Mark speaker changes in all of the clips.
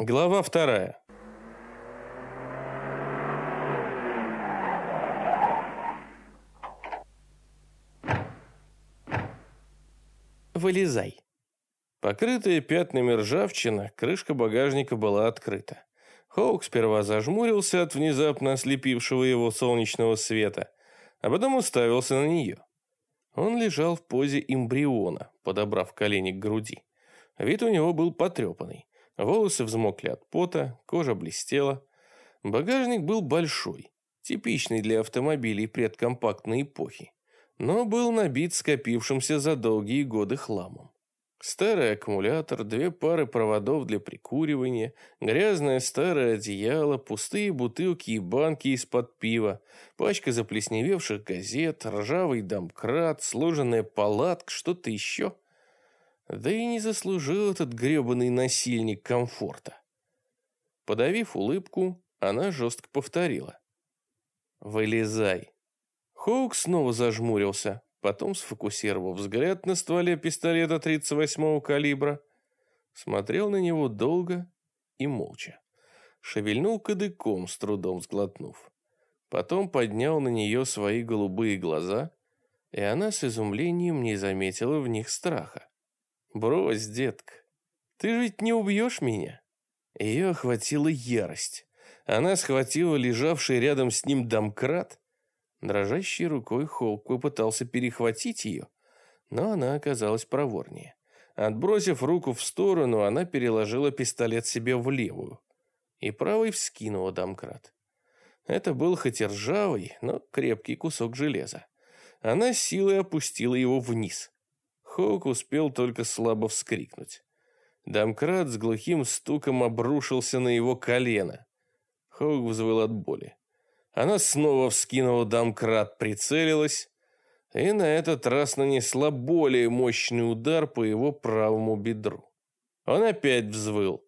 Speaker 1: Глава вторая.
Speaker 2: Вылезай.
Speaker 1: Покрытая пятнами ржавчина, крышка багажника была открыта. Хоук сперва зажмурился от внезапно ослепившего его солнечного света, а потом уставился на нее. Он лежал в позе эмбриона, подобрав колени к груди. Вид у него был потрепанный. Волосы взмокли от пота, кожа блестела. Багажник был большой, типичный для автомобилей предкомпактной эпохи, но был набит скопившимся за долгие годы хламом. Старый аккумулятор, две пары проводов для прикуривания, грязное старое одеяло, пустые бутылки и банки из-под пива, пачка заплесневевших газет, ржавый домкрат, сложенная палатка, что-то еще – да и не заслужил этот гребаный насильник комфорта. Подавив улыбку, она жестко повторила. «Вылезай». Хоук снова зажмурился, потом сфокусировал взгляд на стволе пистолета 38-го калибра, смотрел на него долго и молча. Шевельнул кадыком, с трудом сглотнув. Потом поднял на нее свои голубые глаза, и она с изумлением не заметила в них страха. «Брось, детка, ты ведь не убьешь меня?» Ее охватила ярость. Она схватила лежавший рядом с ним домкрат. Дрожащей рукой Холк попытался перехватить ее, но она оказалась проворнее. Отбросив руку в сторону, она переложила пистолет себе в левую и правой вскинула домкрат. Это был хоть и ржавый, но крепкий кусок железа. Она силой опустила его вниз. Хоук успел только слабо вскрикнуть. Домкрат с глухим стуком обрушился на его колено. Хоук взвыл от боли. Она снова вскинула домкрат, прицелилась и на этот раз нанесла более мощный удар по его правому бедру. Он опять взвыл,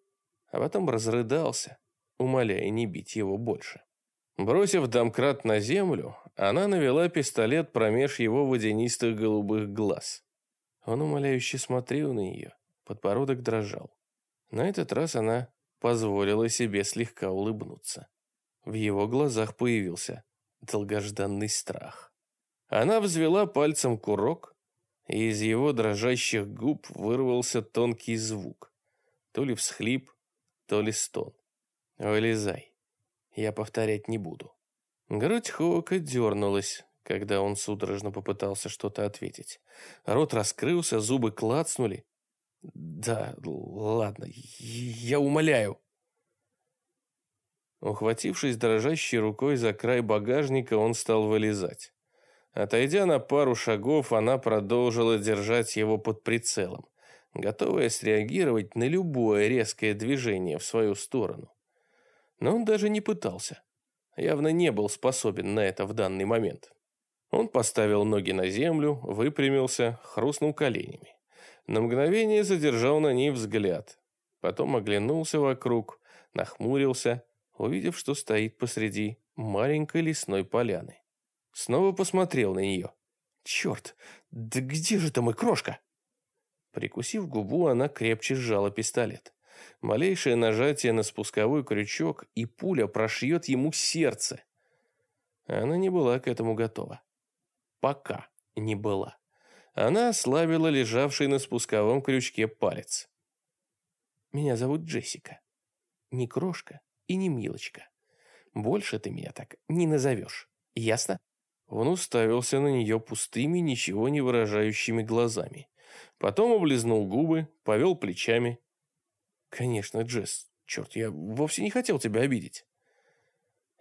Speaker 1: а потом разрыдался, умоляя не бить его больше. Бросив домкрат на землю, она навела пистолет промеж его водянистых голубых глаз. Он умоляюще смотрел на нее, подбородок дрожал. На этот раз она позволила себе слегка улыбнуться. В его глазах появился долгожданный страх. Она взвела пальцем курок, и из его дрожащих губ вырвался тонкий звук. То ли всхлип, то ли стон. «Вылезай. Я повторять не буду». Грудь Хоука дернулась, когда он судорожно попытался что-то ответить. Рот раскрылся, зубы клацнули. «Да, ладно, я умоляю». Ухватившись дрожащей рукой за край багажника, он стал вылезать. Отойдя на пару шагов, она продолжила держать его под прицелом, готовая среагировать на любое резкое движение в свою сторону. Но он даже не пытался. Явно не был способен на это в данный момент. Он поставил ноги на землю, выпрямился, хрустнул коленями. На мгновение задержал на ней взгляд. Потом оглянулся вокруг, нахмурился, увидев, что стоит посреди маленькой лесной поляны. Снова посмотрел на нее. «Черт, да где же там и крошка?» Прикусив губу, она крепче сжала пистолет. Малейшее нажатие на спусковой крючок, и пуля прошьет ему сердце. Она не была к этому готова. Пока не была. Она ослабила лежавший на спусковом крючке палец. «Меня зовут Джессика. Не крошка и не милочка. Больше ты меня так не назовешь. Ясно?» Он уставился на нее пустыми, ничего не выражающими глазами. Потом облизнул губы, повел плечами. «Конечно, Джесс, черт, я вовсе не хотел тебя обидеть».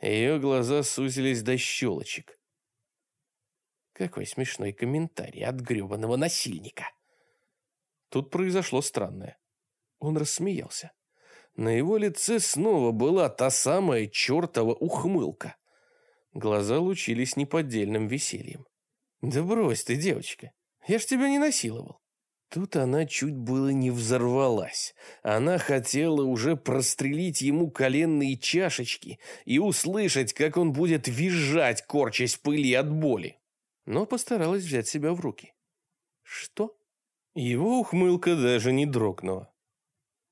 Speaker 1: Ее глаза сузились до щелочек. Какой смешной комментарий от гребаного насильника. Тут произошло странное. Он рассмеялся. На его лице снова была та самая чертова ухмылка. Глаза лучились неподдельным весельем. «Да брось ты, девочка, я ж тебя не насиловал». Тут она чуть было не взорвалась. Она хотела уже прострелить ему коленные чашечки и услышать, как он будет визжать, корчась в пыли от боли но постаралась взять себя в руки. «Что?» Его ухмылка даже не дрогнула.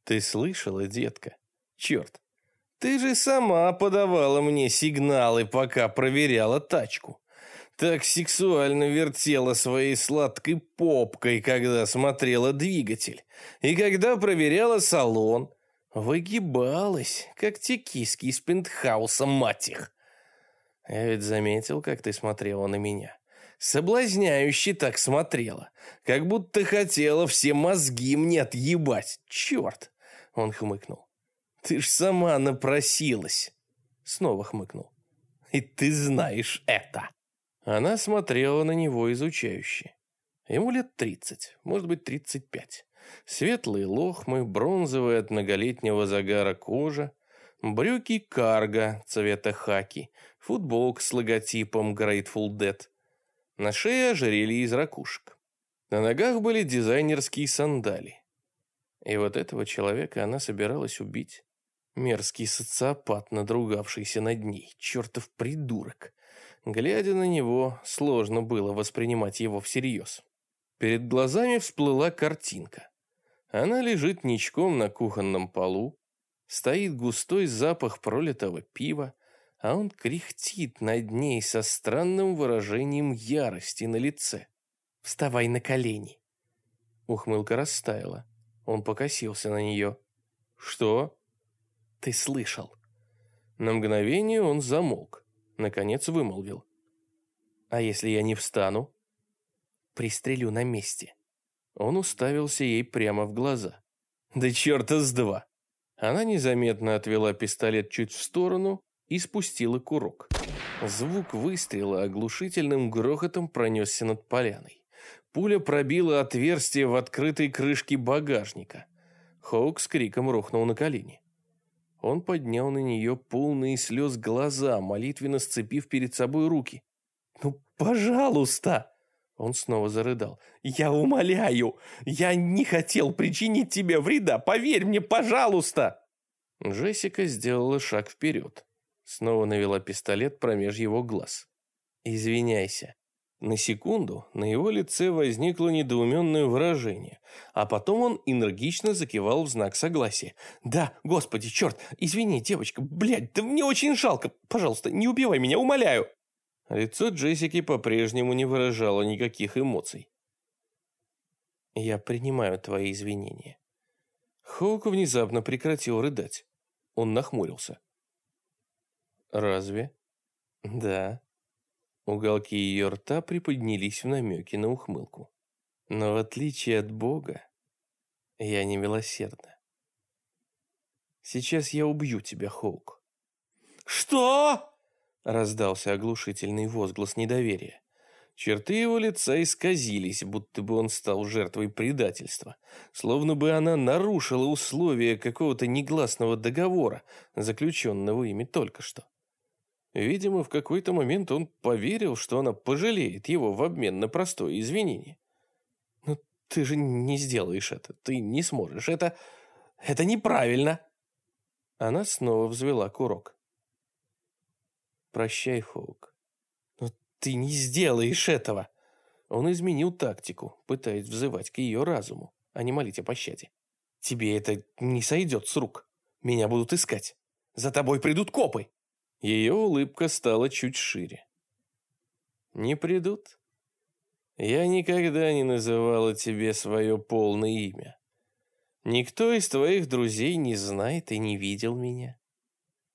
Speaker 1: «Ты слышала, детка? Черт, ты же сама подавала мне сигналы, пока проверяла тачку. Так сексуально вертела своей сладкой попкой, когда смотрела двигатель. И когда проверяла салон, выгибалась, как те киски из пентхауса, мать их. Я ведь заметил, как ты смотрела на меня. Соблазняюще так смотрела, как будто хотела все мозги мне отъебать. Черт! Он хмыкнул. Ты ж сама напросилась. Снова хмыкнул. И ты знаешь это. Она смотрела на него изучающе. Ему лет тридцать, может быть, тридцать пять. Светлые лохмы, бронзовые от многолетнего загара кожа, брюки карго цвета хаки, футболка с логотипом Grateful Dead. На шее ожерелье из ракушек. На ногах были дизайнерские сандали. И вот этого человека она собиралась убить. Мерзкий социопат, надругавшийся над ней, чертов придурок. Глядя на него, сложно было воспринимать его всерьез. Перед глазами всплыла картинка. Она лежит ничком на кухонном полу, стоит густой запах пролитого пива, а он кряхтит над ней со странным выражением ярости на лице. «Вставай на колени!» Ухмылка растаяла. Он покосился на нее. «Что?» «Ты слышал?» На мгновение он замолк. Наконец вымолвил. «А если я не встану?» «Пристрелю на месте». Он уставился ей прямо в глаза. «Да черта с два!» Она незаметно отвела пистолет чуть в сторону и спустила курок. Звук выстрела оглушительным грохотом пронесся над поляной. Пуля пробила отверстие в открытой крышке багажника. Хоук с криком рухнул на колени. Он поднял на нее полные слез глаза, молитвенно сцепив перед собой руки. «Ну, пожалуйста!» Он снова зарыдал. «Я умоляю! Я не хотел причинить тебе вреда! Поверь мне, пожалуйста!» Джессика сделала шаг вперед. Снова навела пистолет промеж его глаз. «Извиняйся». На секунду на его лице возникло недоуменное выражение, а потом он энергично закивал в знак согласия. «Да, господи, черт, извини, девочка, блядь, да мне очень жалко, пожалуйста, не убивай меня, умоляю!» Лицо Джессики по-прежнему не выражало никаких эмоций. «Я принимаю твои извинения». Хоук внезапно прекратил рыдать. Он нахмурился. «Разве?» «Да». Уголки ее рта приподнялись в намеке на ухмылку. «Но в отличие от Бога, я не милосердна. Сейчас я убью тебя, Хоук». «Что?» — раздался оглушительный возглас недоверия. Черты его лица исказились, будто бы он стал жертвой предательства, словно бы она нарушила условия какого-то негласного договора, заключенного ими только что. Видимо, в какой-то момент он поверил, что она пожалеет его в обмен на простое извинение. «Но «Ну, ты же не сделаешь это, ты не сможешь, это... это неправильно!» Она снова взвела курок. «Прощай, Хоук. Но ты не сделаешь этого!» Он изменил тактику, пытаясь взывать к ее разуму, а не молить о пощаде. «Тебе это не сойдет с рук. Меня будут искать. За тобой придут копы!» Ее улыбка стала чуть шире. «Не придут? Я никогда не называла тебе свое полное имя. Никто из твоих друзей не знает и не видел меня.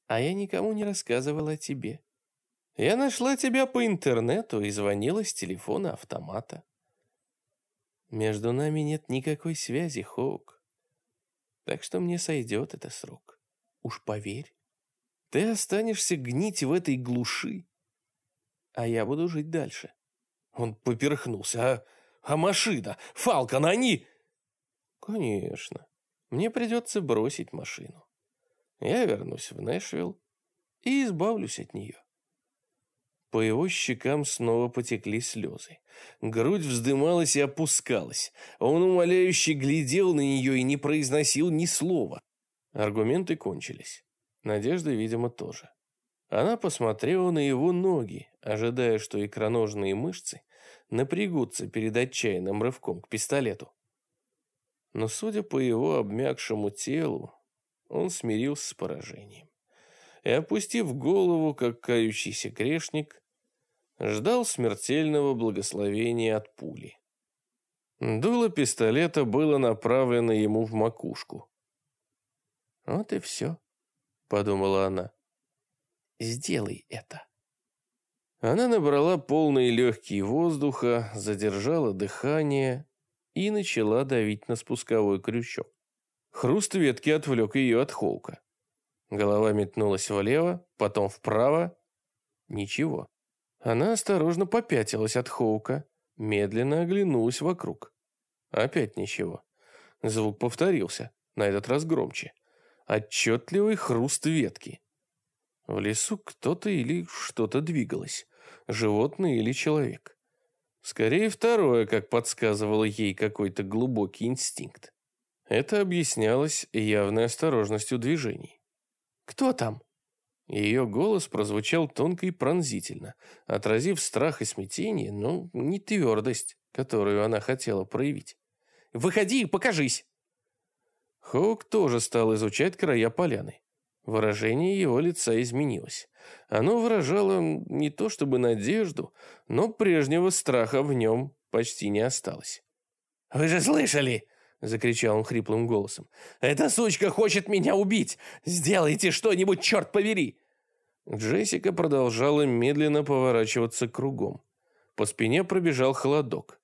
Speaker 1: А я никому не рассказывала о тебе. Я нашла тебя по интернету и звонила с телефона автомата. Между нами нет никакой связи, Хоук. Так что мне сойдет это срок. Уж поверь. Ты останешься гнить в этой глуши, а я буду жить дальше. Он поперхнулся. А, а машина? Фалкон, они... Конечно. Мне придется бросить машину. Я вернусь в Нэшвилл и избавлюсь от нее. По его щекам снова потекли слезы. Грудь вздымалась и опускалась. Он умоляюще глядел на нее и не произносил ни слова. Аргументы кончились. Надежда, видимо, тоже. Она посмотрела на его ноги, ожидая, что икроножные мышцы напрягутся перед отчаянным рывком к пистолету. Но, судя по его обмякшему телу, он смирился с поражением. И, опустив голову, как кающийся грешник, ждал смертельного благословения от пули. Дуло пистолета было направлено ему в макушку. «Вот и все», — подумала она. «Сделай это». Она набрала полные легкие воздуха, задержала дыхание и начала давить на спусковой крючок. Хруст ветки отвлек ее от Хоука. Голова метнулась влево, потом вправо. Ничего. Она осторожно попятилась от Хоука, медленно оглянулась вокруг. Опять ничего. Звук повторился, на этот раз громче. Отчетливый хруст ветки. В лесу кто-то или что-то двигалось животное или человек. Скорее второе, как подсказывало ей какой-то глубокий инстинкт. Это объяснялось явной осторожностью движений. «Кто там?» Ее голос прозвучал тонко и пронзительно, отразив страх и смятение, но не твердость, которую она хотела проявить. «Выходи и покажись!» Хоук тоже стал изучать края поляны. Выражение его лица изменилось. Оно выражало не то чтобы надежду, но прежнего страха в нем почти не осталось. «Вы же слышали?» — закричал он хриплым голосом. «Эта сучка хочет меня убить! Сделайте что-нибудь, черт побери!» Джессика продолжала медленно поворачиваться кругом. По спине пробежал холодок.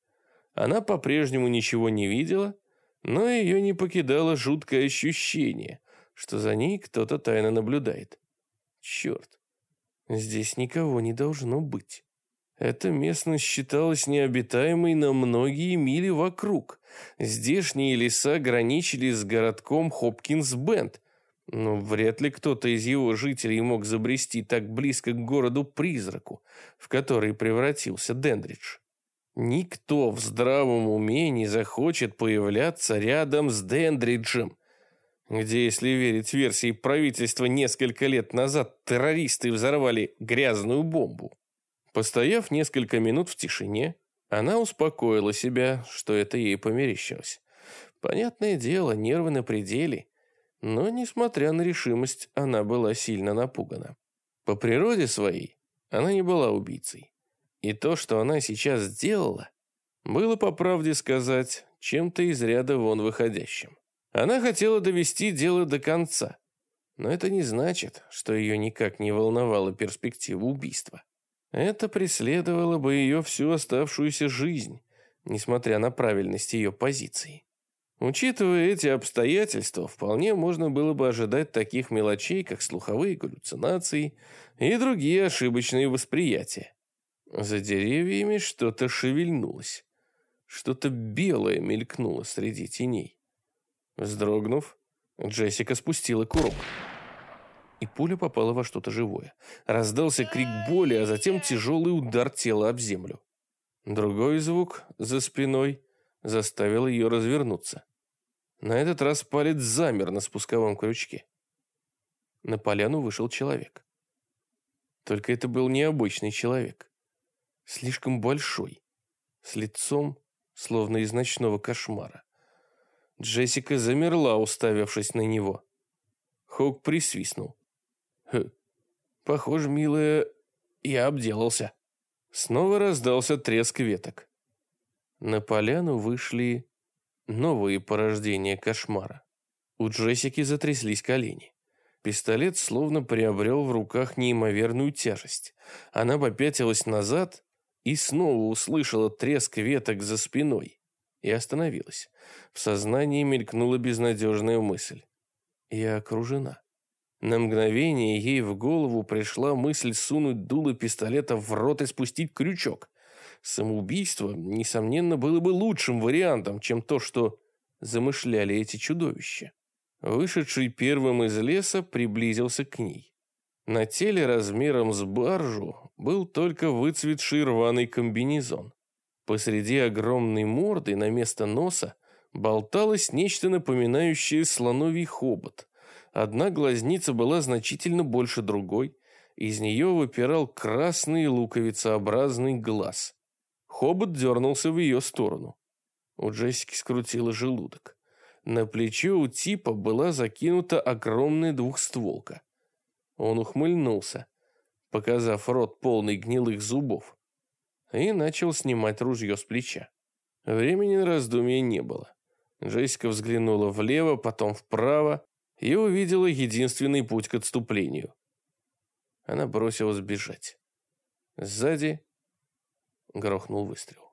Speaker 1: Она по-прежнему ничего не видела, но ее не покидало жуткое ощущение, что за ней кто-то тайно наблюдает. Черт, здесь никого не должно быть. Эта местность считалась необитаемой на многие мили вокруг. Здешние леса граничили с городком Хопкинс-Бенд, но вряд ли кто-то из его жителей мог забрести так близко к городу-призраку, в который превратился Дендридж. Никто в здравом уме не захочет появляться рядом с Дендриджем, где, если верить версии правительства, несколько лет назад террористы взорвали грязную бомбу. Постояв несколько минут в тишине, она успокоила себя, что это ей померещилось. Понятное дело, нервы на пределе, но, несмотря на решимость, она была сильно напугана. По природе своей она не была убийцей. И то, что она сейчас сделала, было, по правде сказать, чем-то из ряда вон выходящим. Она хотела довести дело до конца, но это не значит, что ее никак не волновала перспектива убийства. Это преследовало бы ее всю оставшуюся жизнь, несмотря на правильность ее позиции. Учитывая эти обстоятельства, вполне можно было бы ожидать таких мелочей, как слуховые галлюцинации и другие ошибочные восприятия. За деревьями что-то шевельнулось. Что-то белое мелькнуло среди теней. Вздрогнув, Джессика спустила курок. И пуля попала во что-то живое. Раздался крик боли, а затем тяжелый удар тела об землю. Другой звук за спиной заставил ее развернуться. На этот раз палец замер на спусковом крючке. На поляну вышел человек. Только это был необычный человек. Слишком большой, с лицом, словно из ночного кошмара. Джессика замерла, уставившись на него. Хоук присвистнул. «Хм, похоже, милая, я обделался». Снова раздался треск веток. На поляну вышли новые порождения кошмара. У Джессики затряслись колени. Пистолет словно приобрел в руках неимоверную тяжесть. Она попятилась назад и снова услышала треск веток за спиной и остановилась. В сознании мелькнула безнадежная мысль. Я окружена. На мгновение ей в голову пришла мысль сунуть дуло пистолета в рот и спустить крючок. Самоубийство, несомненно, было бы лучшим вариантом, чем то, что замышляли эти чудовища. Вышедший первым из леса приблизился к ней. На теле размером с баржу был только выцветший рваный комбинезон. Посреди огромной морды на место носа болталось нечто напоминающее слоновий хобот. Одна глазница была значительно больше другой, из нее выпирал красный луковицеобразный глаз. Хобот дернулся в ее сторону. У Джессики скрутило желудок. На плечо у типа была закинута огромная двухстволка. Он ухмыльнулся, показав рот полный гнилых зубов, и начал снимать ружье с плеча. Времени на раздумье не было. Джессика взглянула влево, потом вправо и увидела единственный путь к отступлению. Она бросилась бежать. Сзади грохнул выстрел.